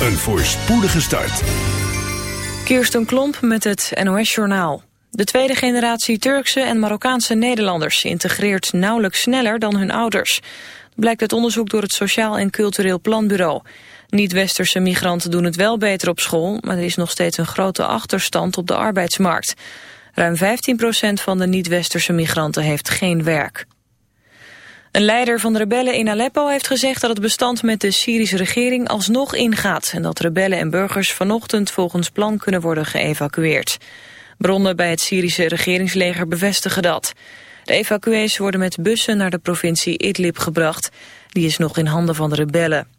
Een voorspoedige start. Kirsten Klomp met het NOS-journaal. De tweede generatie Turkse en Marokkaanse Nederlanders integreert nauwelijks sneller dan hun ouders. Blijkt uit onderzoek door het Sociaal en Cultureel Planbureau. Niet-westerse migranten doen het wel beter op school, maar er is nog steeds een grote achterstand op de arbeidsmarkt. Ruim 15% van de niet-westerse migranten heeft geen werk. Een leider van de rebellen in Aleppo heeft gezegd dat het bestand met de Syrische regering alsnog ingaat en dat rebellen en burgers vanochtend volgens plan kunnen worden geëvacueerd. Bronnen bij het Syrische regeringsleger bevestigen dat. De evacuees worden met bussen naar de provincie Idlib gebracht. Die is nog in handen van de rebellen.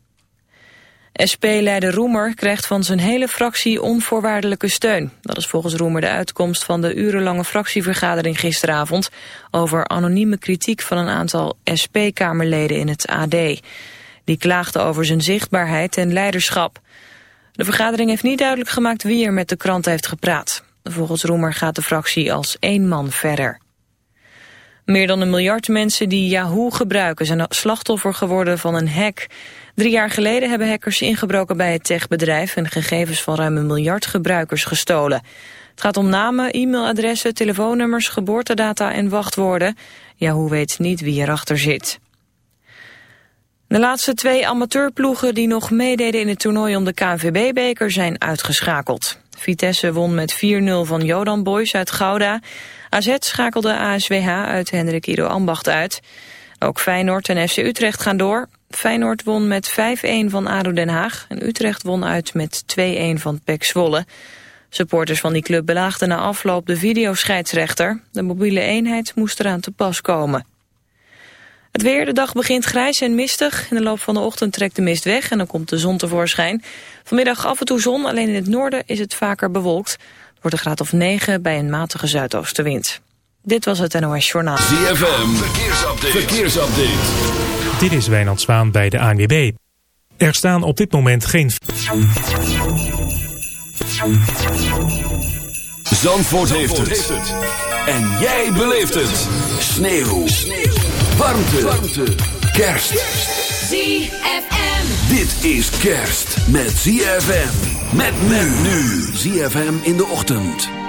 SP-leider Roemer krijgt van zijn hele fractie onvoorwaardelijke steun. Dat is volgens Roemer de uitkomst van de urenlange fractievergadering gisteravond... over anonieme kritiek van een aantal SP-kamerleden in het AD. Die klaagden over zijn zichtbaarheid en leiderschap. De vergadering heeft niet duidelijk gemaakt wie er met de krant heeft gepraat. Volgens Roemer gaat de fractie als één man verder. Meer dan een miljard mensen die Yahoo gebruiken zijn slachtoffer geworden van een hack. Drie jaar geleden hebben hackers ingebroken bij het techbedrijf en gegevens van ruim een miljard gebruikers gestolen. Het gaat om namen, e-mailadressen, telefoonnummers, geboortedata en wachtwoorden. Yahoo weet niet wie erachter zit. De laatste twee amateurploegen die nog meededen in het toernooi om de KNVB-beker zijn uitgeschakeld. Vitesse won met 4-0 van Jodan Boys uit Gouda. AZ schakelde ASWH uit Hendrik Ido Ambacht uit. Ook Feyenoord en FC Utrecht gaan door. Feyenoord won met 5-1 van ADO Den Haag. En Utrecht won uit met 2-1 van PEC Zwolle. Supporters van die club belaagden na afloop de videoscheidsrechter. De mobiele eenheid moest eraan te pas komen. Het weer, de dag begint grijs en mistig. In de loop van de ochtend trekt de mist weg en dan komt de zon tevoorschijn. Vanmiddag af en toe zon, alleen in het noorden is het vaker bewolkt. Het wordt een graad of 9 bij een matige zuidoostenwind. Dit was het NOS Journaal. ZFM, verkeersupdate. verkeersupdate. Dit is Wijnand Zwaan bij de ANWB. Er staan op dit moment geen... Zandvoort, heeft, het. En jij beleeft het. Sneeuw. Sneeuw. Warmte. Warmte. Kerst. ZFM. Dit is kerst met ZFM. Met men nu. ZFM in de ochtend.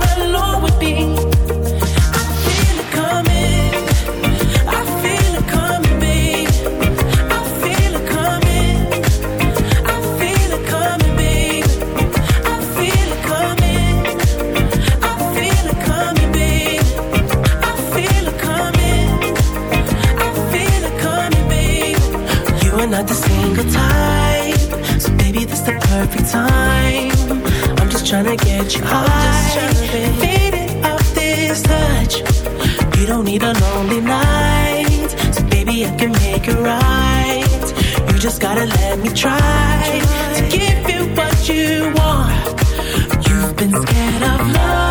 trying to get you high. I'm just trying to faded off this touch. You don't need a lonely night, so baby I can make it right. You just gotta let me try to give you what you want. You've been scared of love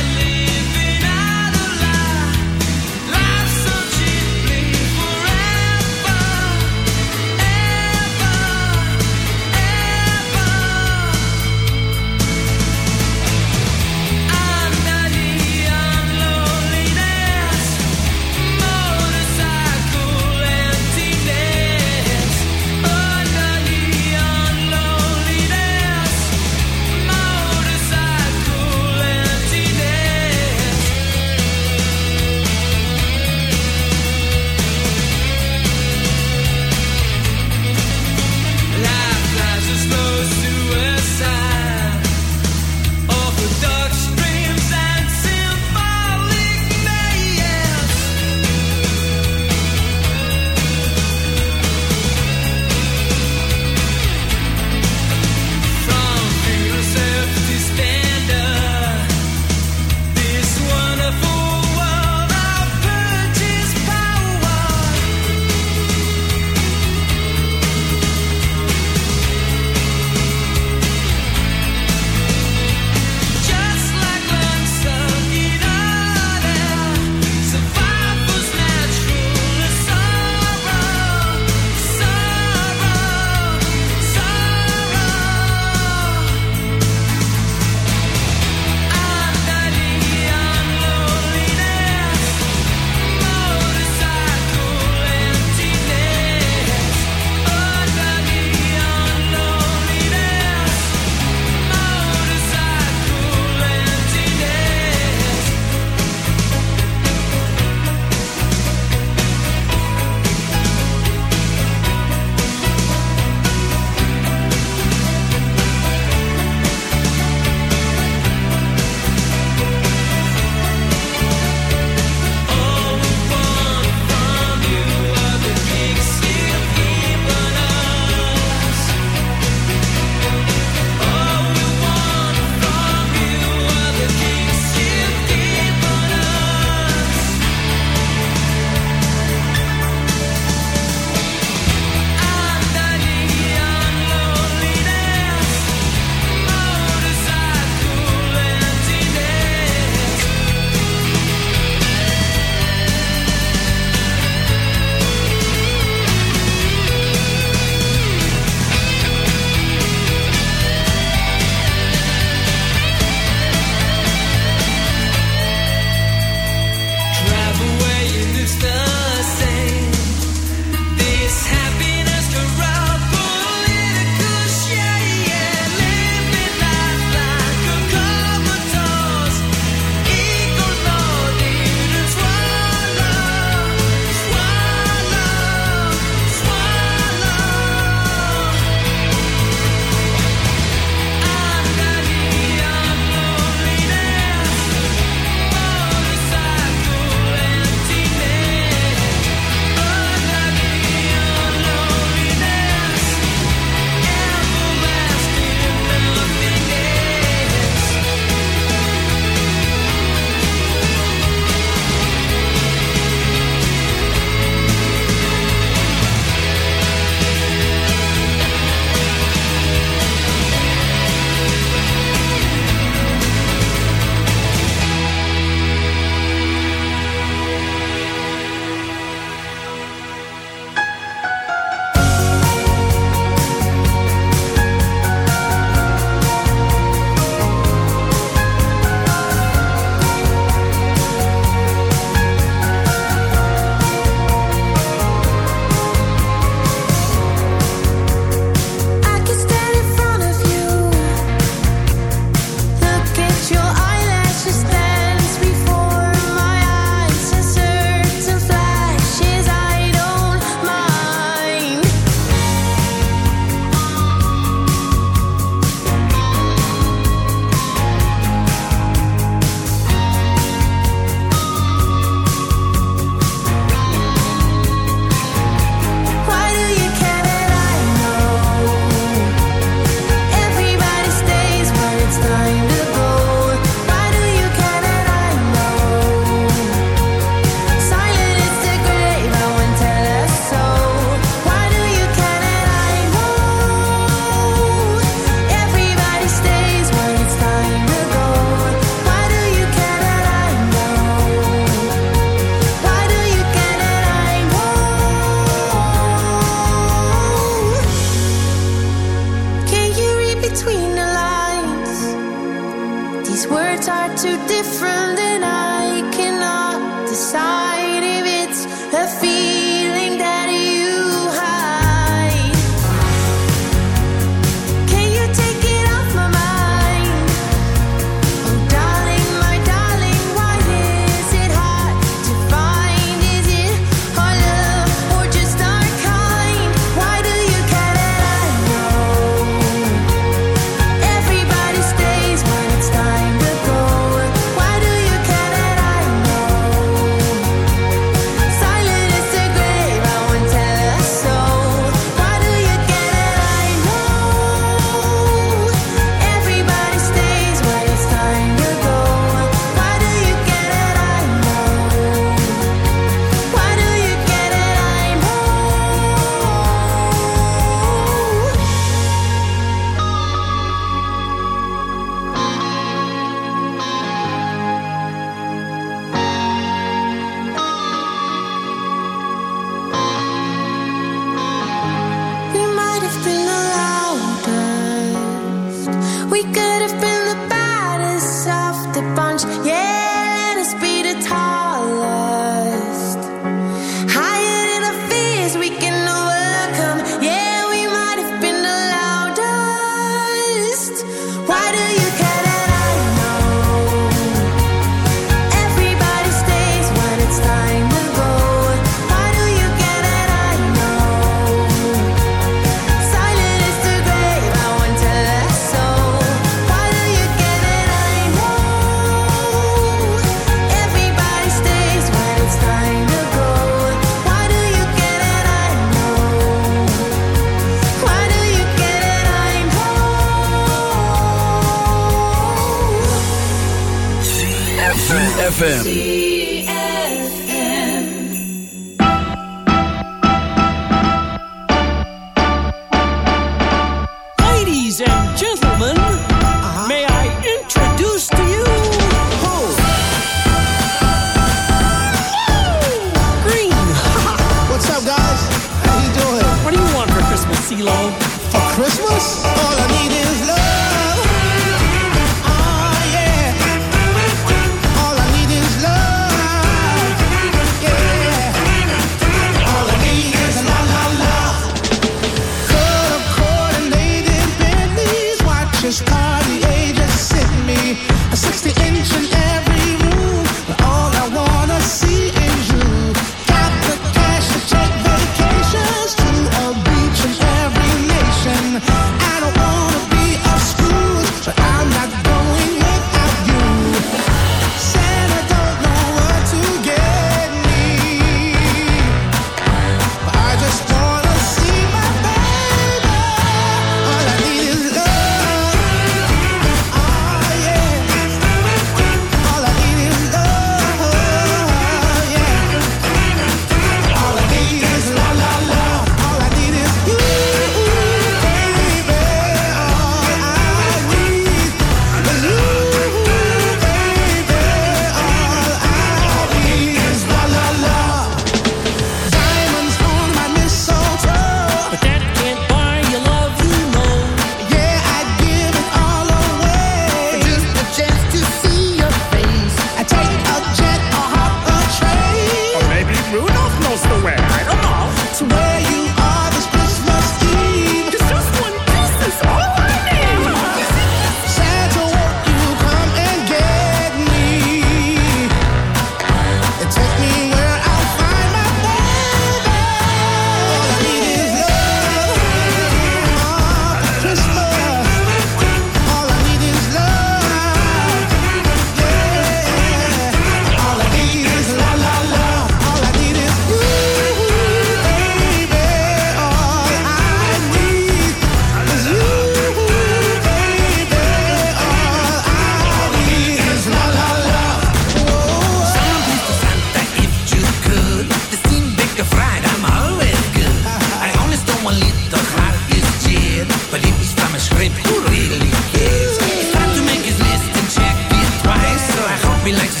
like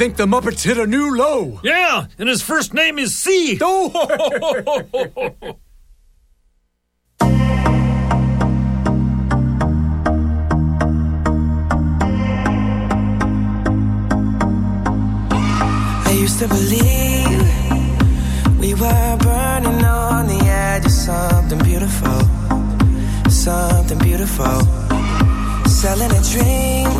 think the Muppets hit a new low. Yeah, and his first name is C. Oh. I used to believe we were burning on the edge of something beautiful, something beautiful, selling a dream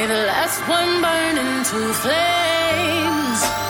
May the last one burn into flames.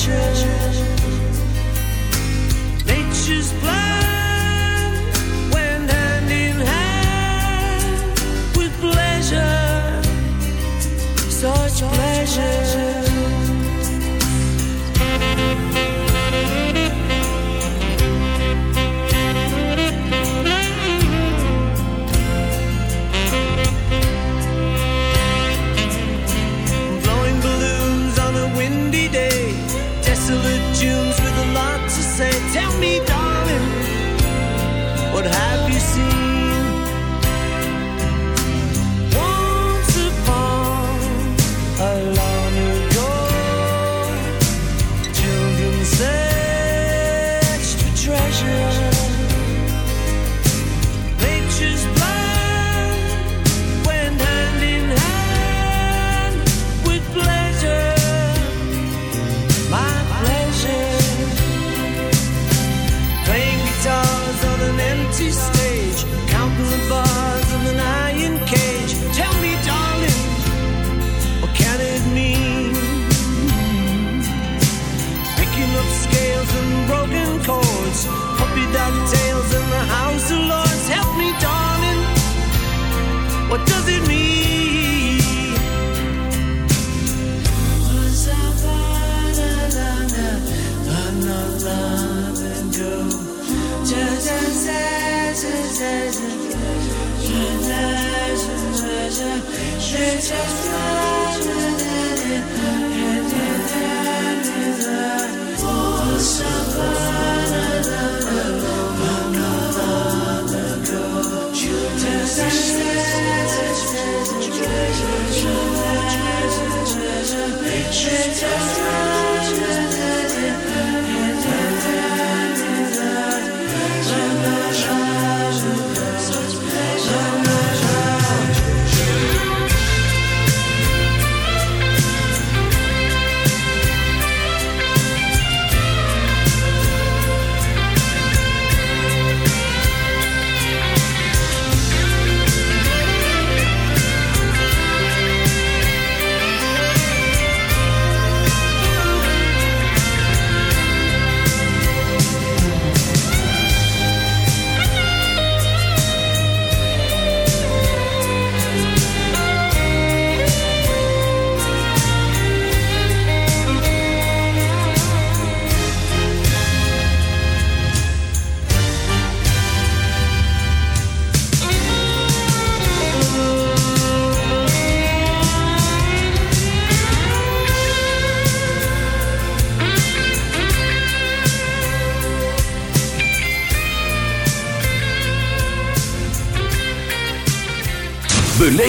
treasure. What does it mean?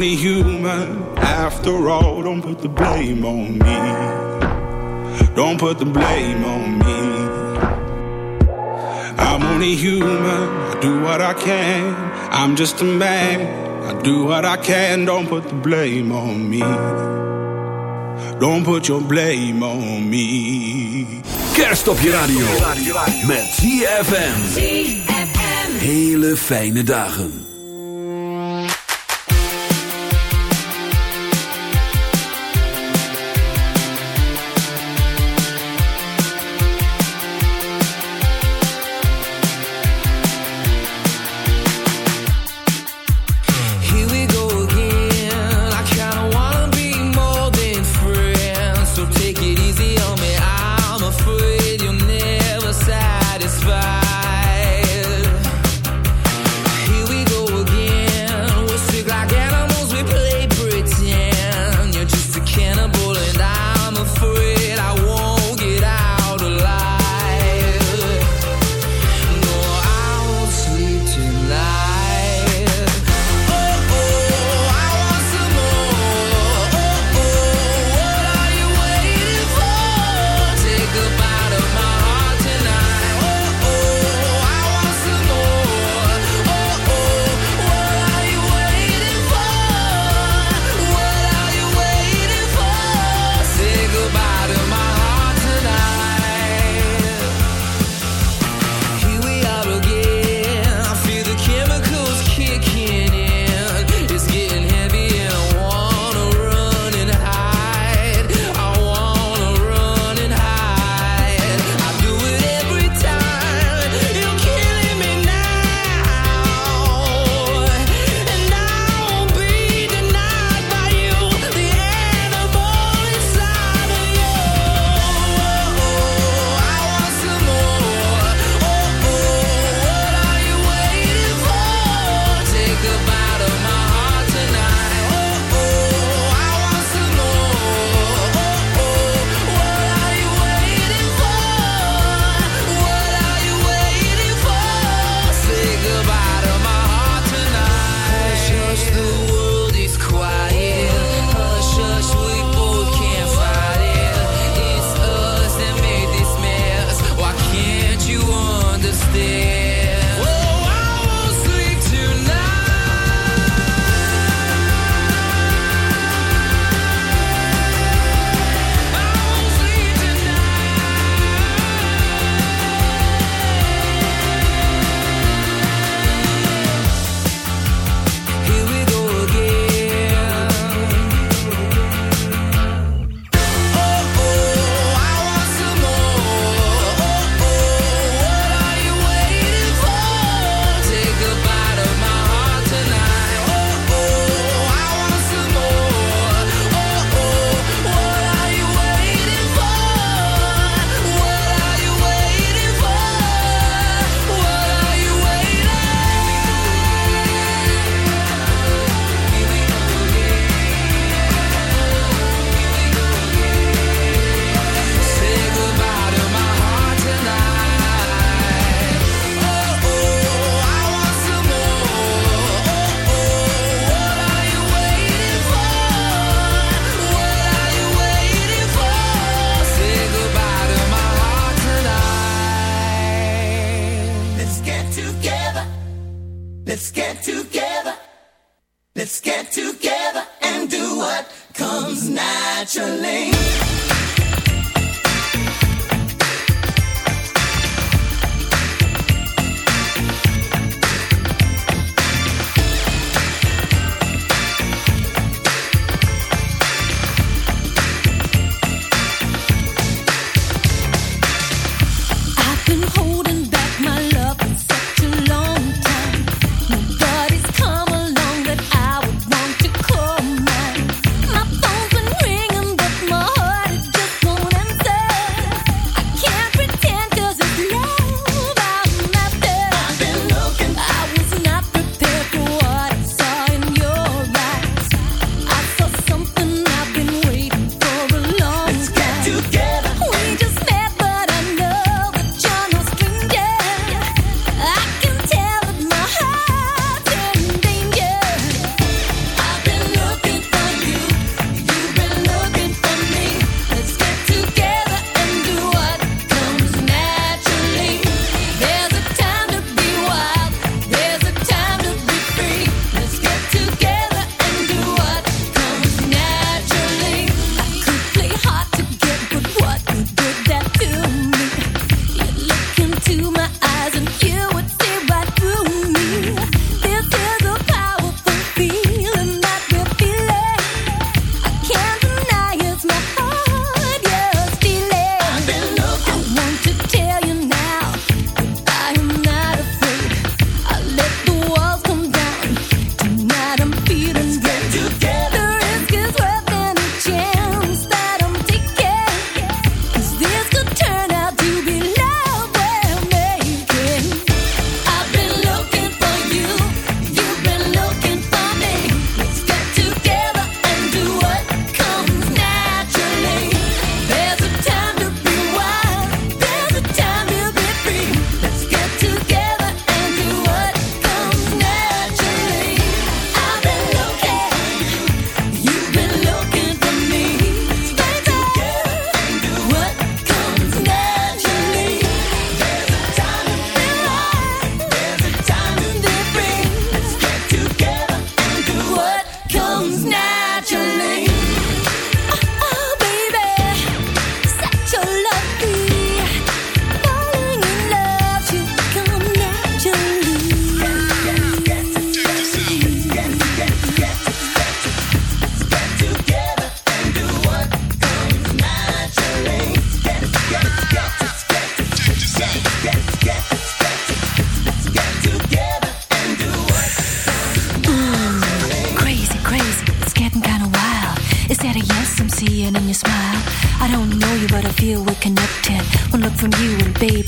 Only human after all. Don't put the blame on me. Don't put the blame on me. I'm only human. I do what I can. I'm just a man. I do what I can. Don't put the blame on me. Don't put your blame on me. Kerst op je radio. Met ZFM. Hele fijne dagen.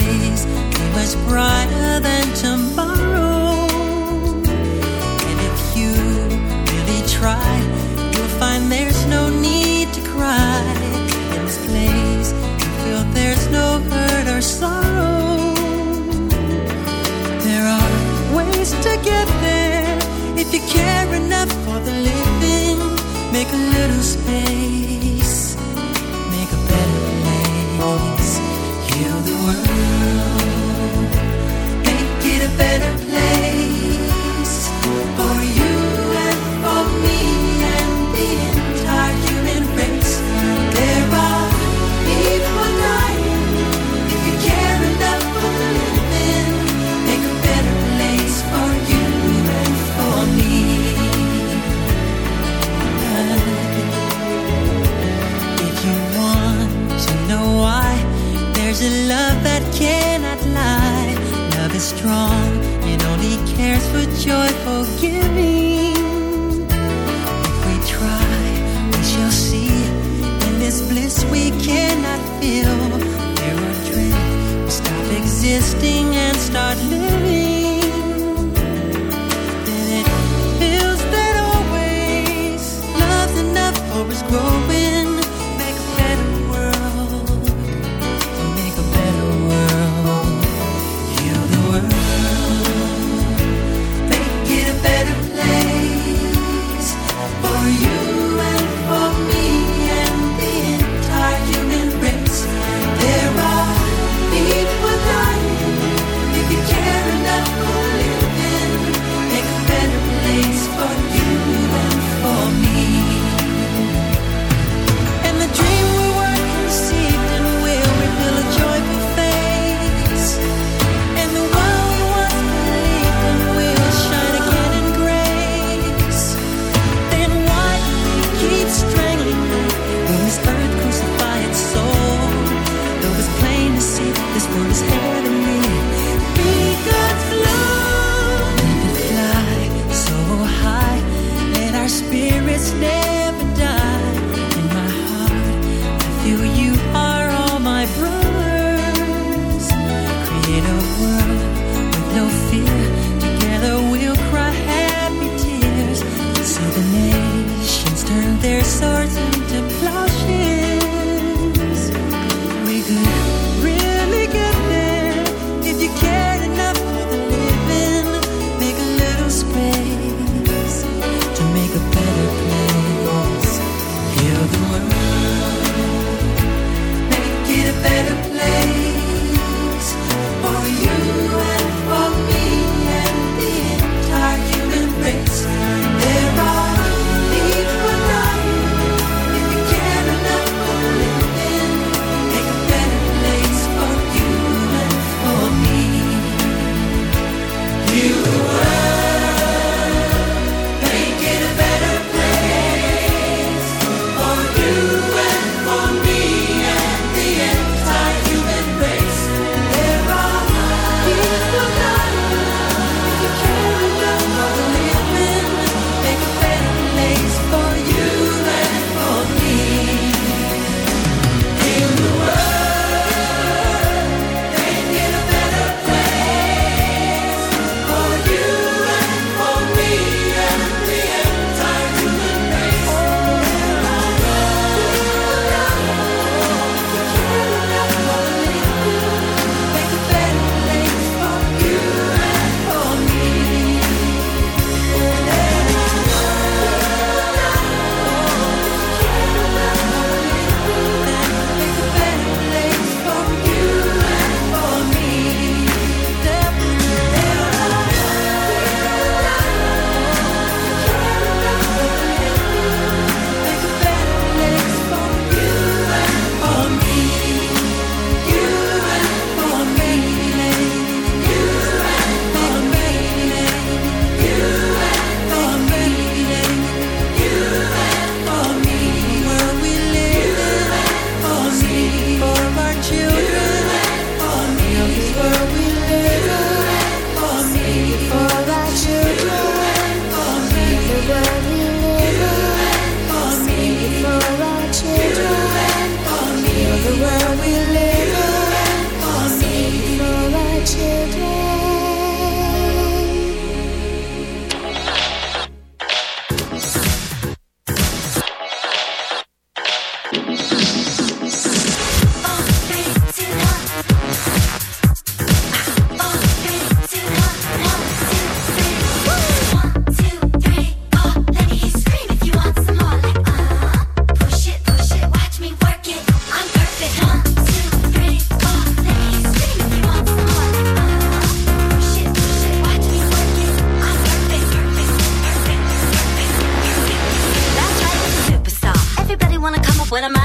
days be much brighter than tomorrow.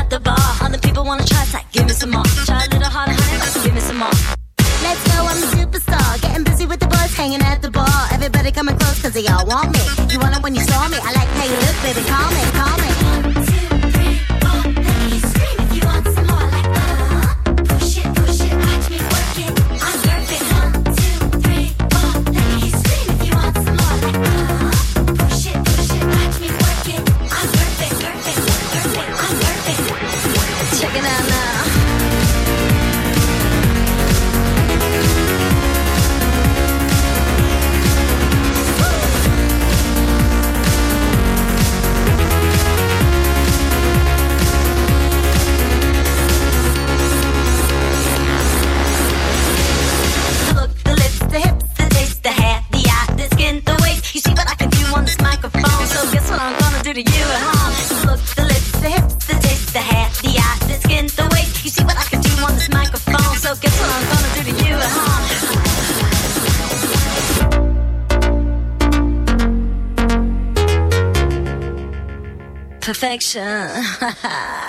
the bar. All the people wanna try, it's like, give me some more. Try a little harder, honey, give me some more. Let's go, I'm a superstar. Getting busy with the boys, hanging at the bar. Everybody coming close, cause they all want me. You want it when you saw me. I like how you look, baby, call me. 真哈哈。